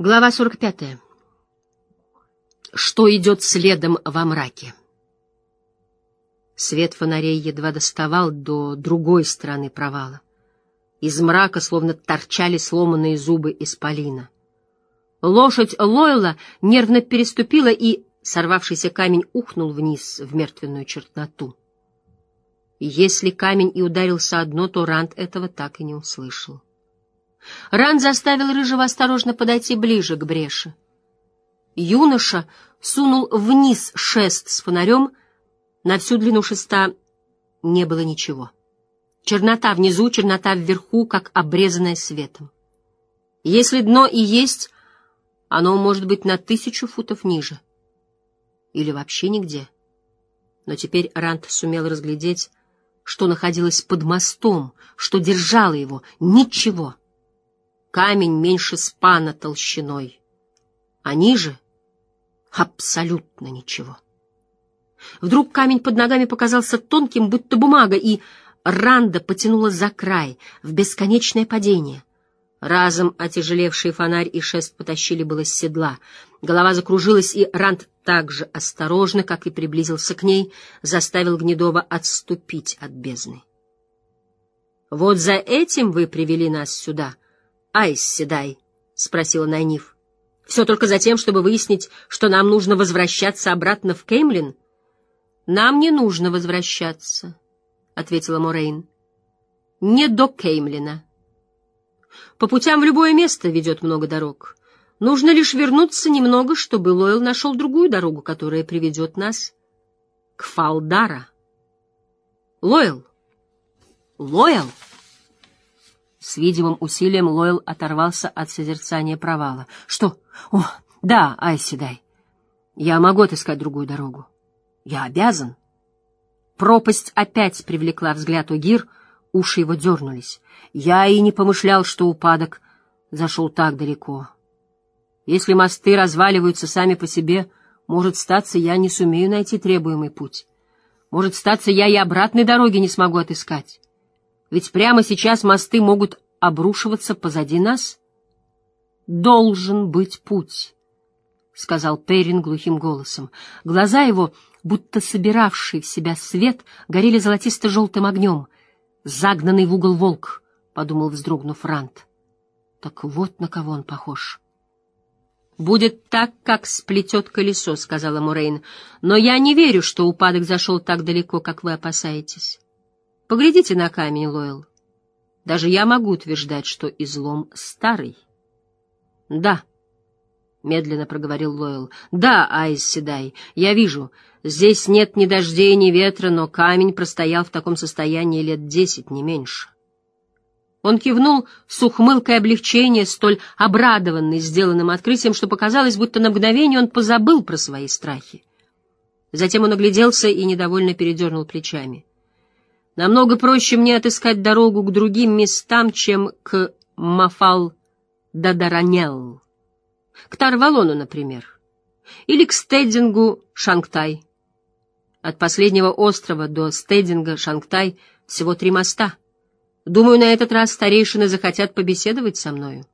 Глава 45. Что идет следом во мраке? Свет фонарей едва доставал до другой стороны провала. Из мрака словно торчали сломанные зубы исполина. Лошадь Лойла нервно переступила, и сорвавшийся камень ухнул вниз в мертвенную черноту. Если камень и ударился одно, то Ранд этого так и не услышал. Ран заставил Рыжего осторожно подойти ближе к бреши. Юноша сунул вниз шест с фонарем, на всю длину шеста не было ничего. Чернота внизу, чернота вверху, как обрезанная светом. Если дно и есть, оно может быть на тысячу футов ниже. Или вообще нигде. Но теперь Рант сумел разглядеть, что находилось под мостом, что держало его. Ничего камень меньше спана толщиной, а ниже — абсолютно ничего. Вдруг камень под ногами показался тонким, будто бумага, и Ранда потянула за край, в бесконечное падение. Разом отяжелевший фонарь и шест потащили было с седла. Голова закружилась, и Ранд так же осторожно, как и приблизился к ней, заставил Гнедова отступить от бездны. — Вот за этим вы привели нас сюда — Айс Седай? — спросила Найниф. — Все только за тем, чтобы выяснить, что нам нужно возвращаться обратно в Кеймлин? — Нам не нужно возвращаться, — ответила Морейн. — Не до Кеймлина. По путям в любое место ведет много дорог. Нужно лишь вернуться немного, чтобы Лойл нашел другую дорогу, которая приведет нас к Фалдара. Лойл! Лойл! С видимым усилием Лойл оторвался от созерцания провала. — Что? О, да, Айседай. Я могу отыскать другую дорогу. Я обязан. Пропасть опять привлекла взгляд Огир, уши его дернулись. Я и не помышлял, что упадок зашел так далеко. Если мосты разваливаются сами по себе, может, статься, я не сумею найти требуемый путь. Может, статься, я и обратной дороги не смогу отыскать. Ведь прямо сейчас мосты могут обрушиваться позади нас. Должен быть путь, — сказал Перин глухим голосом. Глаза его, будто собиравшие в себя свет, горели золотисто-желтым огнем. Загнанный в угол волк, — подумал, вздрогнув Рант. Так вот на кого он похож. «Будет так, как сплетет колесо», — сказала Мурейн. «Но я не верю, что упадок зашел так далеко, как вы опасаетесь». Поглядите на камень, Лойл. Даже я могу утверждать, что излом старый. — Да, — медленно проговорил Лойл. — Да, Айс Седай, я вижу. Здесь нет ни дождей, ни ветра, но камень простоял в таком состоянии лет десять, не меньше. Он кивнул с ухмылкой облегчения, столь обрадованный сделанным открытием, что показалось, будто на мгновение он позабыл про свои страхи. Затем он огляделся и недовольно передернул плечами. Намного проще мне отыскать дорогу к другим местам, чем к Мафал-Дадаранел. К Тарвалону, например. Или к Стедингу Шангтай. От последнего острова до Стединга Шангтай всего три моста. Думаю, на этот раз старейшины захотят побеседовать со мною.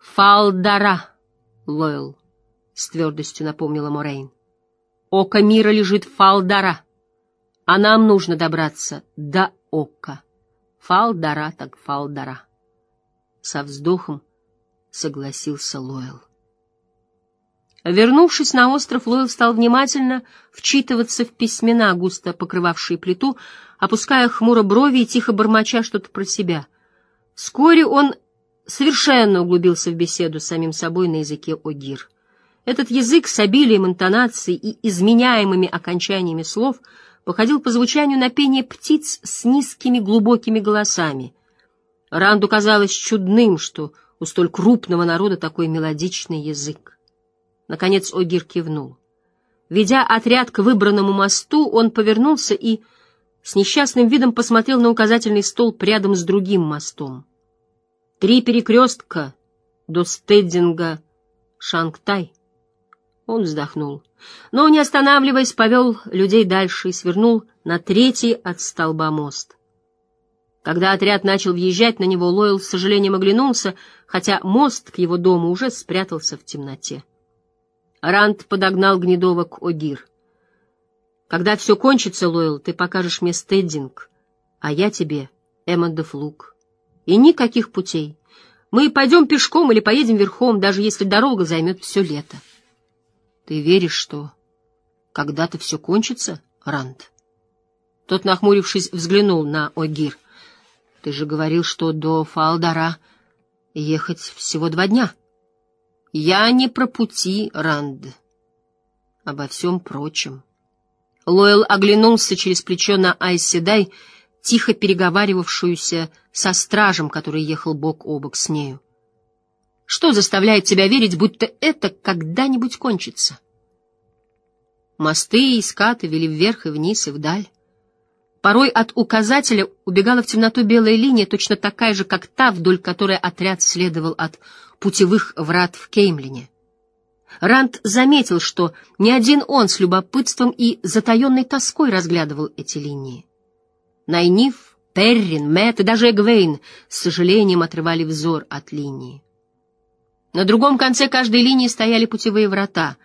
Фалдара, Лойл, — с твердостью напомнила Морейн. Око мира лежит Фалдара а нам нужно добраться до Ока. Фалдара так фалдара. Со вздохом согласился Лойл. Вернувшись на остров, Лойл стал внимательно вчитываться в письмена, густо покрывавшие плиту, опуская хмуро брови и тихо бормоча что-то про себя. Вскоре он совершенно углубился в беседу с самим собой на языке Огир. Этот язык с обилием интонаций и изменяемыми окончаниями слов — походил по звучанию на пение птиц с низкими глубокими голосами. Ранду казалось чудным, что у столь крупного народа такой мелодичный язык. Наконец Огир кивнул. Ведя отряд к выбранному мосту, он повернулся и с несчастным видом посмотрел на указательный столб рядом с другим мостом. Три перекрестка до Стеддинга Шангтай. Он вздохнул но, не останавливаясь, повел людей дальше и свернул на третий от столба мост. Когда отряд начал въезжать на него, Лойл с сожалением оглянулся, хотя мост к его дому уже спрятался в темноте. Ранд подогнал Гнедова к Огир. «Когда все кончится, Лойл, ты покажешь мне стеддинг, а я тебе Эммондов лук. И никаких путей. Мы пойдем пешком или поедем верхом, даже если дорога займет все лето. Ты веришь, что когда-то все кончится, Ранд?» Тот, нахмурившись, взглянул на Огир — ты же говорил, что до Фалдара ехать всего два дня. Я не про пути, Ранд. Обо всем прочем. Лойл оглянулся через плечо на Айседай, тихо переговаривавшуюся со стражем, который ехал бок о бок с нею. Что заставляет тебя верить, будто это когда-нибудь кончится? Мосты и скаты вели вверх и вниз и вдаль. Порой от указателя убегала в темноту белая линия, точно такая же, как та, вдоль которой отряд следовал от путевых врат в Кеймлине. Ранд заметил, что ни один он с любопытством и затаенной тоской разглядывал эти линии. Найниф, Перрин, Мэтт и даже Эгвейн с сожалением отрывали взор от линии. На другом конце каждой линии стояли путевые врата,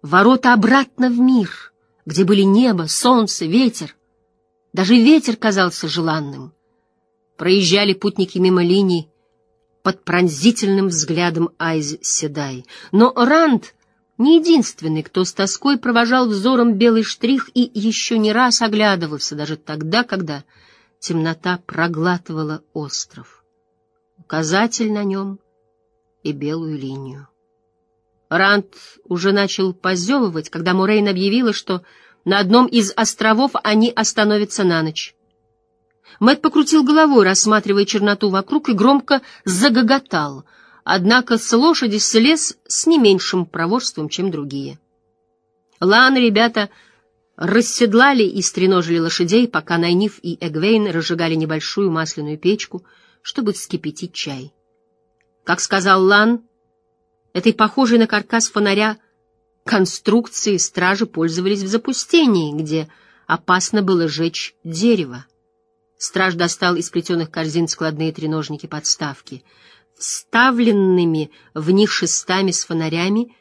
ворота обратно в мир, где были небо, солнце, ветер. Даже ветер казался желанным. Проезжали путники мимо линий под пронзительным взглядом Айз Седай. Но Ранд не единственный, кто с тоской провожал взором белый штрих и еще не раз оглядывался, даже тогда, когда темнота проглатывала остров. Указатель на нем и белую линию. Ранд уже начал позевывать, когда Мурейн объявила, что на одном из островов они остановятся на ночь. Мэт покрутил головой, рассматривая черноту вокруг, и громко загоготал, однако с лошади слез с не меньшим проворством, чем другие. Лан ребята расседлали и стреножили лошадей, пока Найниф и Эгвейн разжигали небольшую масляную печку, чтобы вскипятить чай. Как сказал Лан, этой похожей на каркас фонаря конструкции стражи пользовались в запустении, где опасно было жечь дерево. Страж достал из плетеных корзин складные треножники-подставки. Вставленными в них шестами с фонарями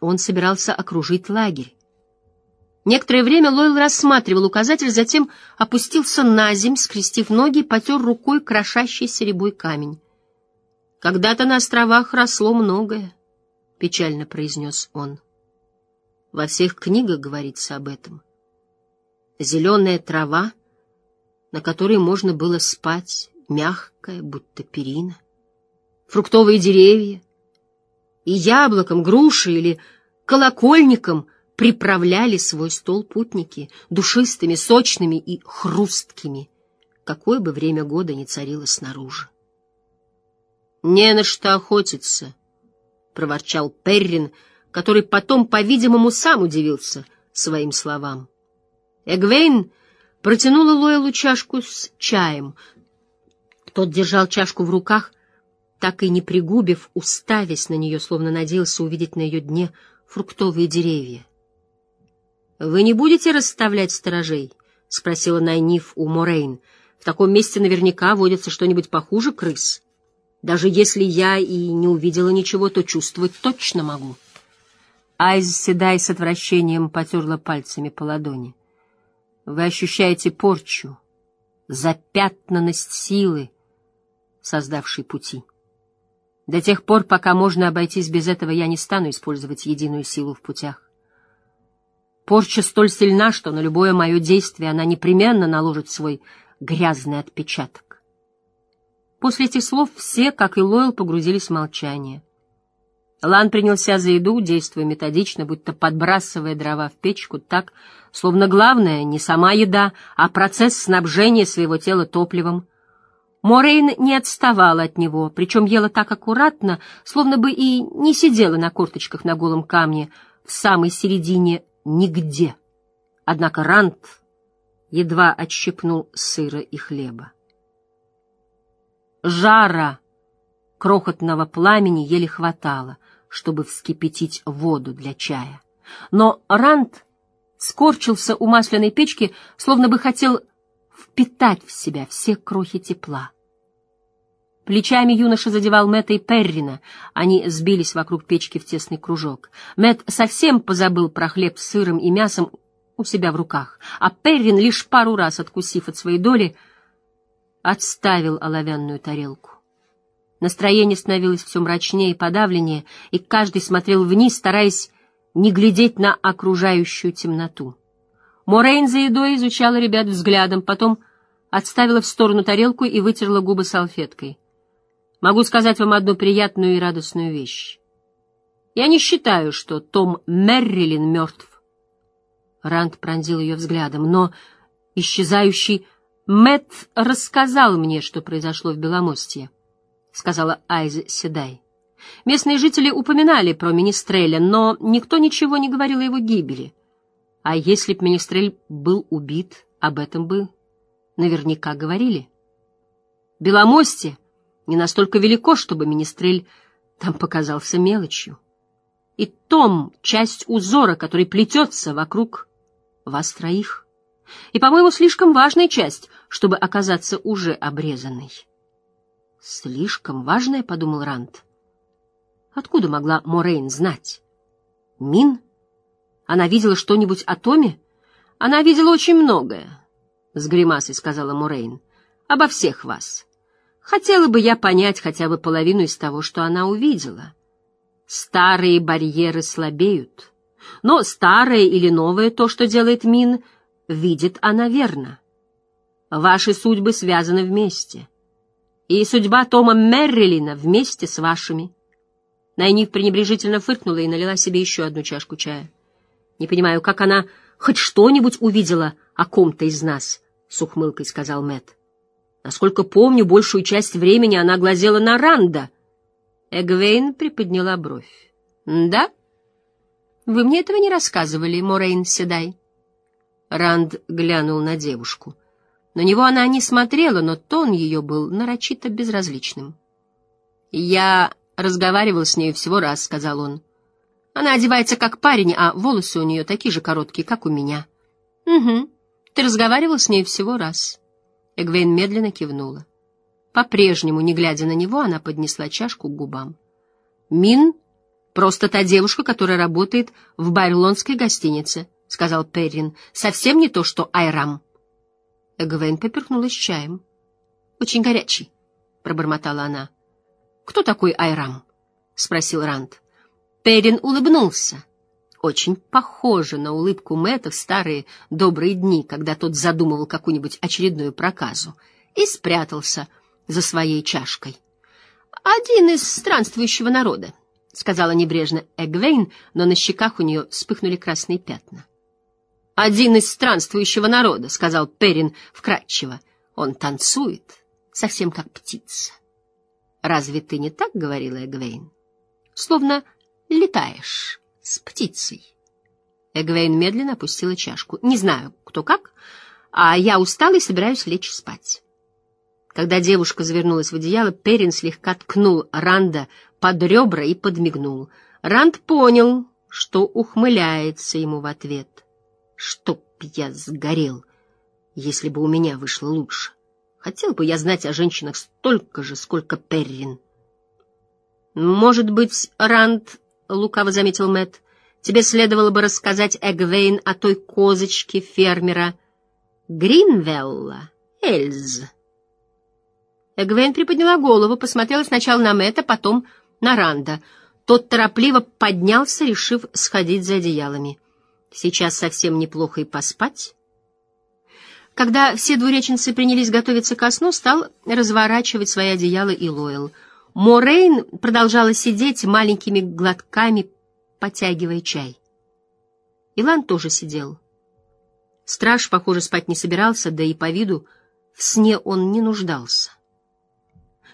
он собирался окружить лагерь. Некоторое время Лойл рассматривал указатель, затем опустился на земь, скрестив ноги и потер рукой крошащийся рябой камень. «Когда-то на островах росло многое», — печально произнес он. Во всех книгах говорится об этом. Зеленая трава, на которой можно было спать, мягкая, будто перина. Фруктовые деревья. И яблоком, грушей или колокольником приправляли свой стол путники, душистыми, сочными и хрусткими, какое бы время года ни царило снаружи. «Не на что охотиться», — проворчал Перрин, — который потом, по-видимому, сам удивился своим словам. Эгвейн протянула Лойлу чашку с чаем. Тот держал чашку в руках, так и не пригубив, уставясь на нее, словно надеялся увидеть на ее дне фруктовые деревья. — Вы не будете расставлять сторожей? — спросила Найниф у Морейн. — В таком месте наверняка водится что-нибудь похуже крыс. Даже если я и не увидела ничего, то чувствовать точно могу. — Айз Седай с отвращением потерла пальцами по ладони. Вы ощущаете порчу, запятнанность силы, создавшей пути. До тех пор, пока можно обойтись без этого, я не стану использовать единую силу в путях. Порча столь сильна, что на любое мое действие она непременно наложит свой грязный отпечаток. После этих слов все, как и Лойл, погрузились в молчание — Лан принялся за еду, действуя методично, будто подбрасывая дрова в печку так, словно главное не сама еда, а процесс снабжения своего тела топливом. Морейн не отставала от него, причем ела так аккуратно, словно бы и не сидела на корточках на голом камне в самой середине нигде. Однако Рант едва отщипнул сыра и хлеба. Жара крохотного пламени еле хватало, чтобы вскипятить воду для чая. Но Ранд скорчился у масляной печки, словно бы хотел впитать в себя все крохи тепла. Плечами юноша задевал Мэтта и Перрина. Они сбились вокруг печки в тесный кружок. Мэтт совсем позабыл про хлеб с сыром и мясом у себя в руках, а Перрин, лишь пару раз откусив от своей доли, отставил оловянную тарелку. Настроение становилось все мрачнее и подавленнее, и каждый смотрел вниз, стараясь не глядеть на окружающую темноту. Морейн за едой изучала ребят взглядом, потом отставила в сторону тарелку и вытерла губы салфеткой. Могу сказать вам одну приятную и радостную вещь. Я не считаю, что Том Меррилин мертв. Ранд пронзил ее взглядом, но исчезающий Мэт рассказал мне, что произошло в Беломостье, — сказала Айза Седай. Местные жители упоминали про Министреля, но никто ничего не говорил о его гибели. А если б Министрель был убит, об этом бы наверняка говорили. Беломостье не настолько велико, чтобы Министрель там показался мелочью. И Том — часть узора, который плетется вокруг вас троих. И, по-моему, слишком важная часть, чтобы оказаться уже обрезанной. «Слишком важная», — подумал Рант. Откуда могла Морейн знать? Мин? Она видела что-нибудь о Томе? Она видела очень многое, — с гримасой сказала Морейн. Обо всех вас. Хотела бы я понять хотя бы половину из того, что она увидела. Старые барьеры слабеют. Но старое или новое то, что делает Мин, видит она верно. Ваши судьбы связаны вместе. И судьба Тома Меррилина вместе с вашими. Найниф пренебрежительно фыркнула и налила себе еще одну чашку чая. «Не понимаю, как она хоть что-нибудь увидела о ком-то из нас», — с ухмылкой сказал Мэт. «Насколько помню, большую часть времени она глазела на Ранда». Эгвейн приподняла бровь. «Да? Вы мне этого не рассказывали, Морейн Седай». Ранд глянул на девушку. На него она не смотрела, но тон ее был нарочито безразличным. «Я разговаривал с ней всего раз», — сказал он. «Она одевается как парень, а волосы у нее такие же короткие, как у меня». «Угу. Ты разговаривал с ней всего раз». Эгвейн медленно кивнула. По-прежнему, не глядя на него, она поднесла чашку к губам. «Мин — просто та девушка, которая работает в байрлонской гостинице», — сказал Перрин. «Совсем не то, что Айрам». Эгвейн поперхнулась чаем. «Очень горячий», — пробормотала она. «Кто такой Айрам?» — спросил Ранд. Перин улыбнулся. Очень похоже на улыбку Мэтта в старые добрые дни, когда тот задумывал какую-нибудь очередную проказу, и спрятался за своей чашкой. «Один из странствующего народа», — сказала небрежно Эгвейн, но на щеках у нее вспыхнули красные пятна. «Один из странствующего народа», — сказал Перин вкратчиво. «Он танцует, совсем как птица». Разве ты не так говорила, Эгвейн? Словно летаешь с птицей. Эгвейн медленно опустила чашку. Не знаю, кто как, а я устала и собираюсь лечь спать. Когда девушка завернулась в одеяло, Перин слегка ткнул Ранда под ребра и подмигнул. Ранд понял, что ухмыляется ему в ответ. Чтоб я сгорел, если бы у меня вышло лучше. Хотел бы я знать о женщинах столько же, сколько Перрин. Может быть, Ранд, — лукаво заметил Мэтт, — тебе следовало бы рассказать Эгвейн о той козочке фермера Гринвелла, Эльз. Эгвейн приподняла голову, посмотрела сначала на Мэтта, потом на Ранда. Тот торопливо поднялся, решив сходить за одеялами. Сейчас совсем неплохо и поспать. Когда все двуреченцы принялись готовиться ко сну, стал разворачивать свои одеяла и Лойл. Морейн продолжала сидеть маленькими глотками, потягивая чай. Илан тоже сидел. Страж, похоже, спать не собирался, да и по виду в сне он не нуждался.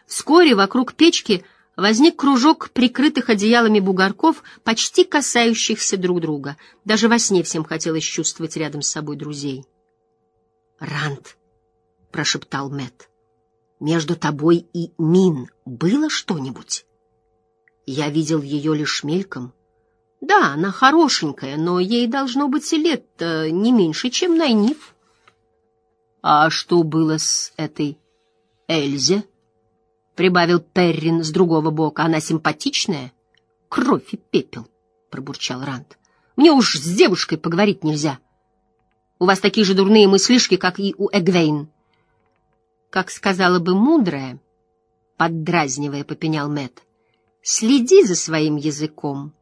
Вскоре вокруг печки возник кружок прикрытых одеялами бугорков, почти касающихся друг друга. Даже во сне всем хотелось чувствовать рядом с собой друзей. Ранд, прошептал Мэт. Между тобой и Мин было что-нибудь? Я видел ее лишь мельком. Да, она хорошенькая, но ей должно быть лет не меньше, чем Найниф. А что было с этой Эльзе? Прибавил Перрин с другого бока. Она симпатичная? Кровь и пепел, пробурчал Ранд. Мне уж с девушкой поговорить нельзя. У вас такие же дурные мыслишки, как и у Эгвейн. Как сказала бы мудрая, поддразнивая, попенял Мэт. Следи за своим языком.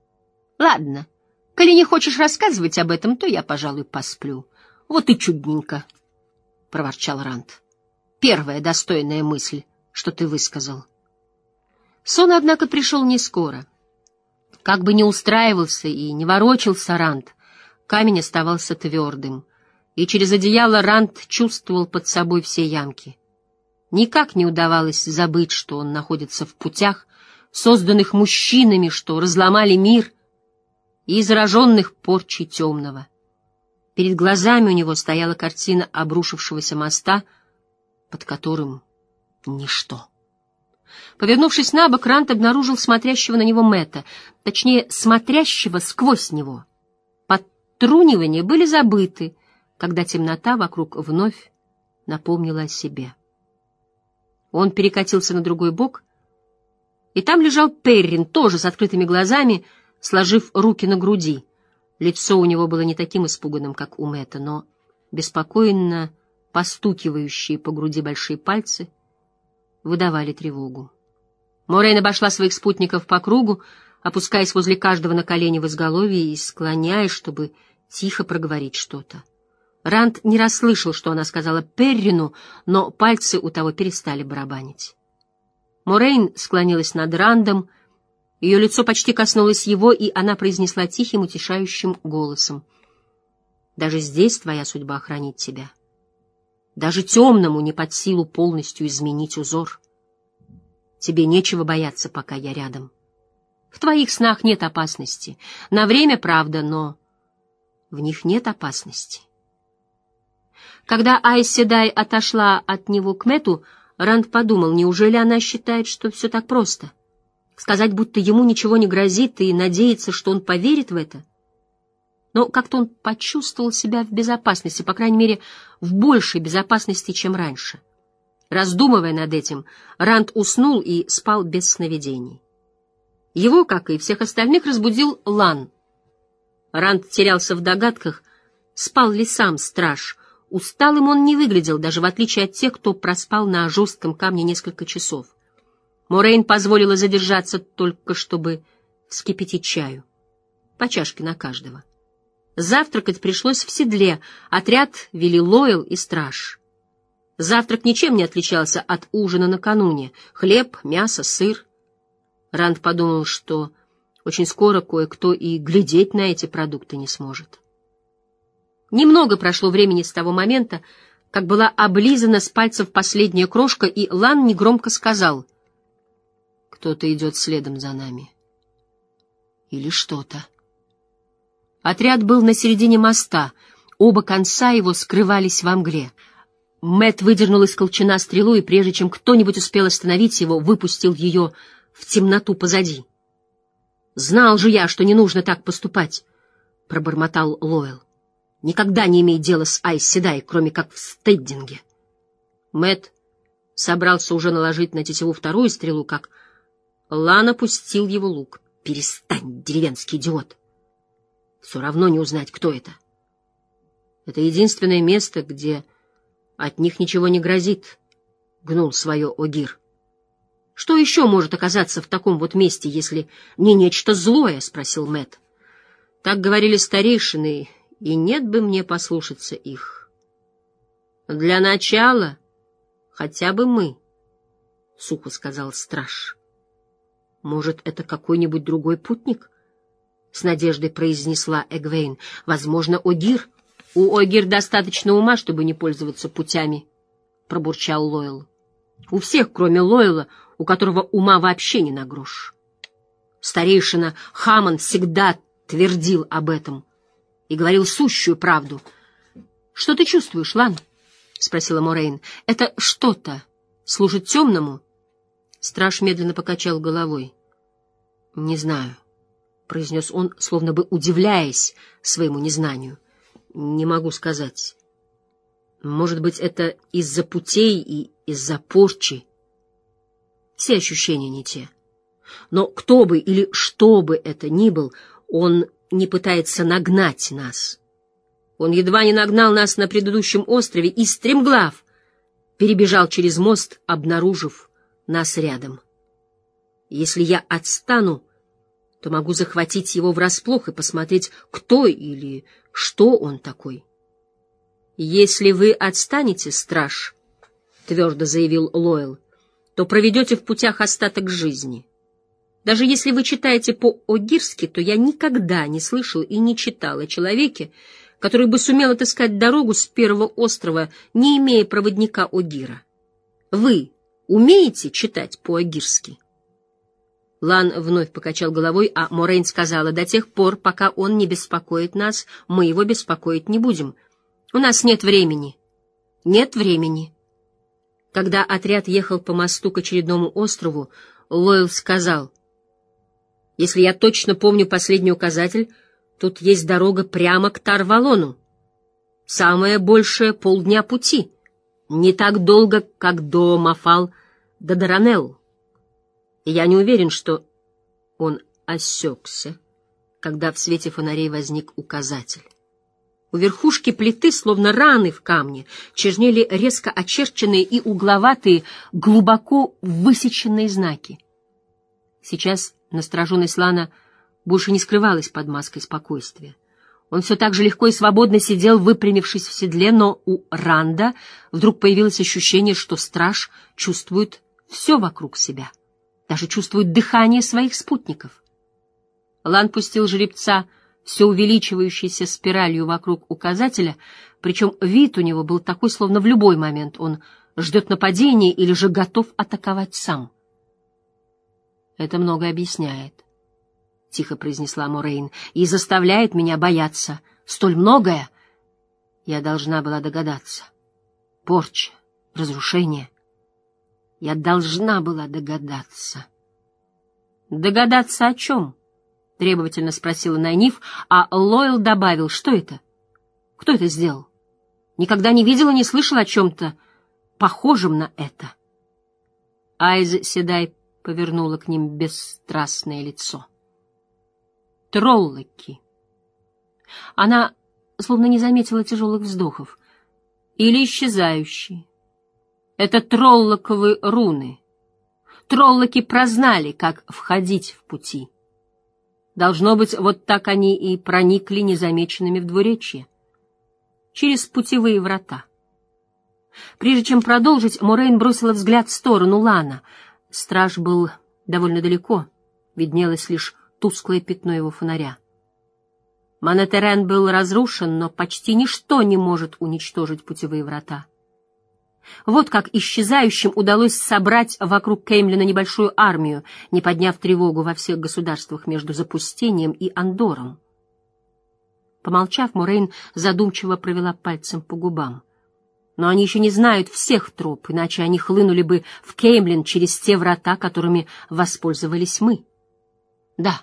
Ладно, коли не хочешь рассказывать об этом, то я, пожалуй, посплю. Вот и чудненько, — проворчал Ранд. Первая достойная мысль, что ты высказал. Сон, однако, пришел не скоро. Как бы ни устраивался и не ворочался Ранд, камень оставался твердым, и через одеяло Ранд чувствовал под собой все ямки. Никак не удавалось забыть, что он находится в путях, созданных мужчинами, что разломали мир, и зараженных порчей темного. Перед глазами у него стояла картина обрушившегося моста, под которым ничто. Повернувшись на бок, Рант обнаружил смотрящего на него Мэтта, точнее, смотрящего сквозь него. Подтрунивания были забыты, когда темнота вокруг вновь напомнила о себе. Он перекатился на другой бок, и там лежал Перрин, тоже с открытыми глазами, сложив руки на груди. Лицо у него было не таким испуганным, как у Мэтта, но беспокойно постукивающие по груди большие пальцы выдавали тревогу. Морейн обошла своих спутников по кругу, опускаясь возле каждого на колени в изголовье и склоняясь, чтобы тихо проговорить что-то. Ранд не расслышал, что она сказала Перрину, но пальцы у того перестали барабанить. Морейн склонилась над Рандом, ее лицо почти коснулось его, и она произнесла тихим, утешающим голосом. «Даже здесь твоя судьба хранит тебя. Даже темному не под силу полностью изменить узор. Тебе нечего бояться, пока я рядом. В твоих снах нет опасности. На время, правда, но в них нет опасности». Когда Айседай отошла от него к Мету, Ранд подумал, неужели она считает, что все так просто? Сказать, будто ему ничего не грозит, и надеяться, что он поверит в это? Но как-то он почувствовал себя в безопасности, по крайней мере, в большей безопасности, чем раньше. Раздумывая над этим, Ранд уснул и спал без сновидений. Его, как и всех остальных, разбудил Лан. Ранд терялся в догадках, спал ли сам страж — Усталым он не выглядел, даже в отличие от тех, кто проспал на жестком камне несколько часов. Морейн позволила задержаться только, чтобы вскипятить чаю. По чашке на каждого. Завтракать пришлось в седле, отряд вели Лойл и Страж. Завтрак ничем не отличался от ужина накануне. Хлеб, мясо, сыр. Ранд подумал, что очень скоро кое-кто и глядеть на эти продукты не сможет. Немного прошло времени с того момента, как была облизана с пальцев последняя крошка, и Лан негромко сказал, «Кто-то идет следом за нами». Или что-то. Отряд был на середине моста, оба конца его скрывались во мгле. Мэт выдернул из колчана стрелу, и прежде чем кто-нибудь успел остановить его, выпустил ее в темноту позади. «Знал же я, что не нужно так поступать», — пробормотал Лойл никогда не имеет дела с Айс Седай, кроме как в стеддинге. Мэт собрался уже наложить на тетиву вторую стрелу, как Лан опустил его лук. «Перестань, деревенский идиот! Все равно не узнать, кто это. Это единственное место, где от них ничего не грозит», — гнул свое Огир. «Что еще может оказаться в таком вот месте, если не нечто злое?» — спросил Мэт. Так говорили старейшины, и нет бы мне послушаться их. Для начала хотя бы мы, — сухо сказал страж. Может, это какой-нибудь другой путник? С надеждой произнесла Эгвейн. Возможно, Огир. У Огир достаточно ума, чтобы не пользоваться путями, — пробурчал Лойл. У всех, кроме Лойла, у которого ума вообще не на грош. Старейшина Хамон всегда твердил об этом и говорил сущую правду. — Что ты чувствуешь, Лан? — спросила Морейн. — Это что-то служит темному? Страж медленно покачал головой. — Не знаю, — произнес он, словно бы удивляясь своему незнанию. — Не могу сказать. Может быть, это из-за путей и из-за порчи. Все ощущения не те. Но кто бы или что бы это ни был, он не пытается нагнать нас. Он едва не нагнал нас на предыдущем острове и, стремглав, перебежал через мост, обнаружив нас рядом. Если я отстану, то могу захватить его врасплох и посмотреть, кто или что он такой. «Если вы отстанете, страж», — твердо заявил Лойл, — «то проведете в путях остаток жизни. Даже если вы читаете по-огирски, то я никогда не слышал и не читал о человеке, который бы сумел отыскать дорогу с первого острова, не имея проводника Огира. Вы умеете читать по-огирски?» Лан вновь покачал головой, а Морейн сказала, «До тех пор, пока он не беспокоит нас, мы его беспокоить не будем. У нас нет времени. Нет времени». Когда отряд ехал по мосту к очередному острову, Лойл сказал, «Если я точно помню последний указатель, тут есть дорога прямо к Тарвалону. Самое большее — полдня пути. Не так долго, как до Мафал до Даранелл я не уверен, что он осекся, когда в свете фонарей возник указатель. У верхушки плиты, словно раны в камне, чернели резко очерченные и угловатые, глубоко высеченные знаки. Сейчас настороженность Лана больше не скрывалась под маской спокойствия. Он все так же легко и свободно сидел, выпрямившись в седле, но у Ранда вдруг появилось ощущение, что страж чувствует все вокруг себя даже чувствует дыхание своих спутников. Лан пустил жеребца все увеличивающейся спиралью вокруг указателя, причем вид у него был такой, словно в любой момент он ждет нападения или же готов атаковать сам. «Это многое объясняет», — тихо произнесла Морейн, — «и заставляет меня бояться. Столь многое я должна была догадаться. Порча, разрушение — я должна была догадаться. «Догадаться о чем?» — требовательно спросила Найниф, а Лойл добавил, что это? Кто это сделал? Никогда не видел и не слышал о чем-то похожем на это. Айз Седай повернула к ним бесстрастное лицо. Троллоки. Она словно не заметила тяжелых вздохов. Или исчезающие, это троллоковы руны. Троллоки прознали, как входить в пути. Должно быть, вот так они и проникли незамеченными в двуречье. Через путевые врата. Прежде чем продолжить, Морейн бросила взгляд в сторону Лана. Страж был довольно далеко, виднелось лишь тусклое пятно его фонаря. Монетерен был разрушен, но почти ничто не может уничтожить путевые врата. Вот как исчезающим удалось собрать вокруг Кеймлина небольшую армию, не подняв тревогу во всех государствах между запустением и Андором. Помолчав, Морейн задумчиво провела пальцем по губам. Но они еще не знают всех троп, иначе они хлынули бы в Кеймлин через те врата, которыми воспользовались мы. Да,